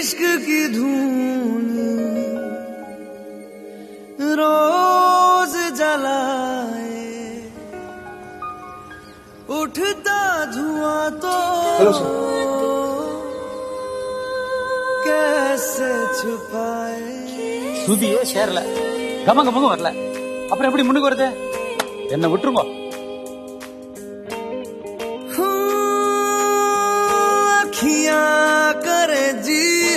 इश्क की धून रोज जलाए उठता धुआं तो कैसे छुपाए சுதியே சேரல கம கமங்க வரல அப்புறம் எப்படி முன்னுக்கு வருது என்ன விட்டுருங்க अखियां करे जी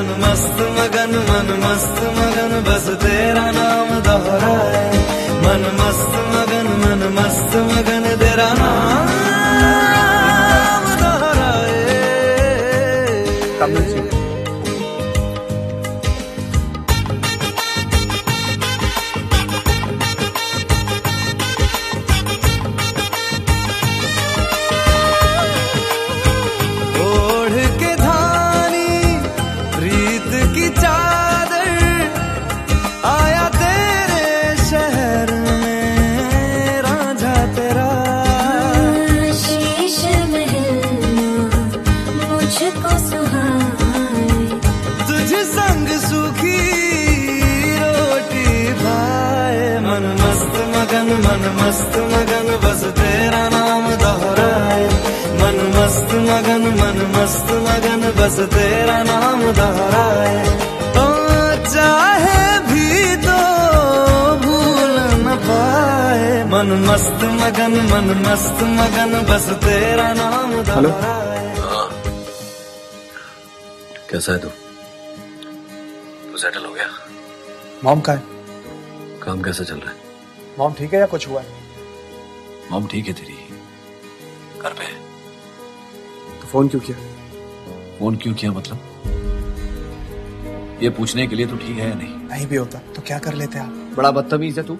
मन मस्त मगन मन मस्त मगन बस तेरा नाम दोहराए। मन की चादर आया तेरे शहर में रांझा तेरा। शीश मुझको सुहाए। तुझ संग सुखी रोटी खाए। मन मस्त मगन मन मस्त मगन बस तेरा नाम दोहराए। मन मस्त मगन मन मस्त मगन बस तेरा नाम दोहराए। ओ चाहे भी तो भूल न पाए। मन मस्त मगन मन मस्त मगन बस तेरा नाम दोहराए। कैसा है तू? तू सेटल हो गया? मॉम का है। काम कैसा चल रहा है? मॉम ठीक है या कुछ हुआ है? मॉम ठीक है तेरी। घर पे है। फ़ोन क्यों किया? फ़ोन क्यों किया मतलब? ये पूछने के लिए तो ठीक है या नहीं? नहीं भी होता तो क्या कर लेते आप? बड़ा बदतमीज है तू।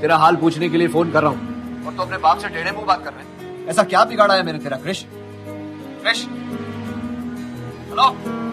तेरा हाल पूछने के लिए फ़ोन कर रहा हूँ। और तू अपने बाप से टेढ़े मुँह बात कर रहे हैं। ऐसा क्या बिगाड़ा है मैंने तेरा कृष्ण? कृष्ण? हेलो?